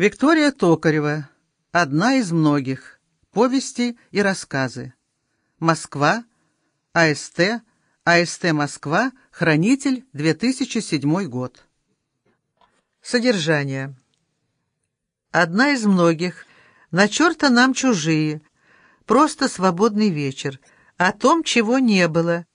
Виктория Токарева. Одна из многих. Повести и рассказы. Москва. АСТ. АСТ Москва. Хранитель. 2007 год. Содержание. Одна из многих. На черта нам чужие. Просто свободный вечер. О том, чего не было.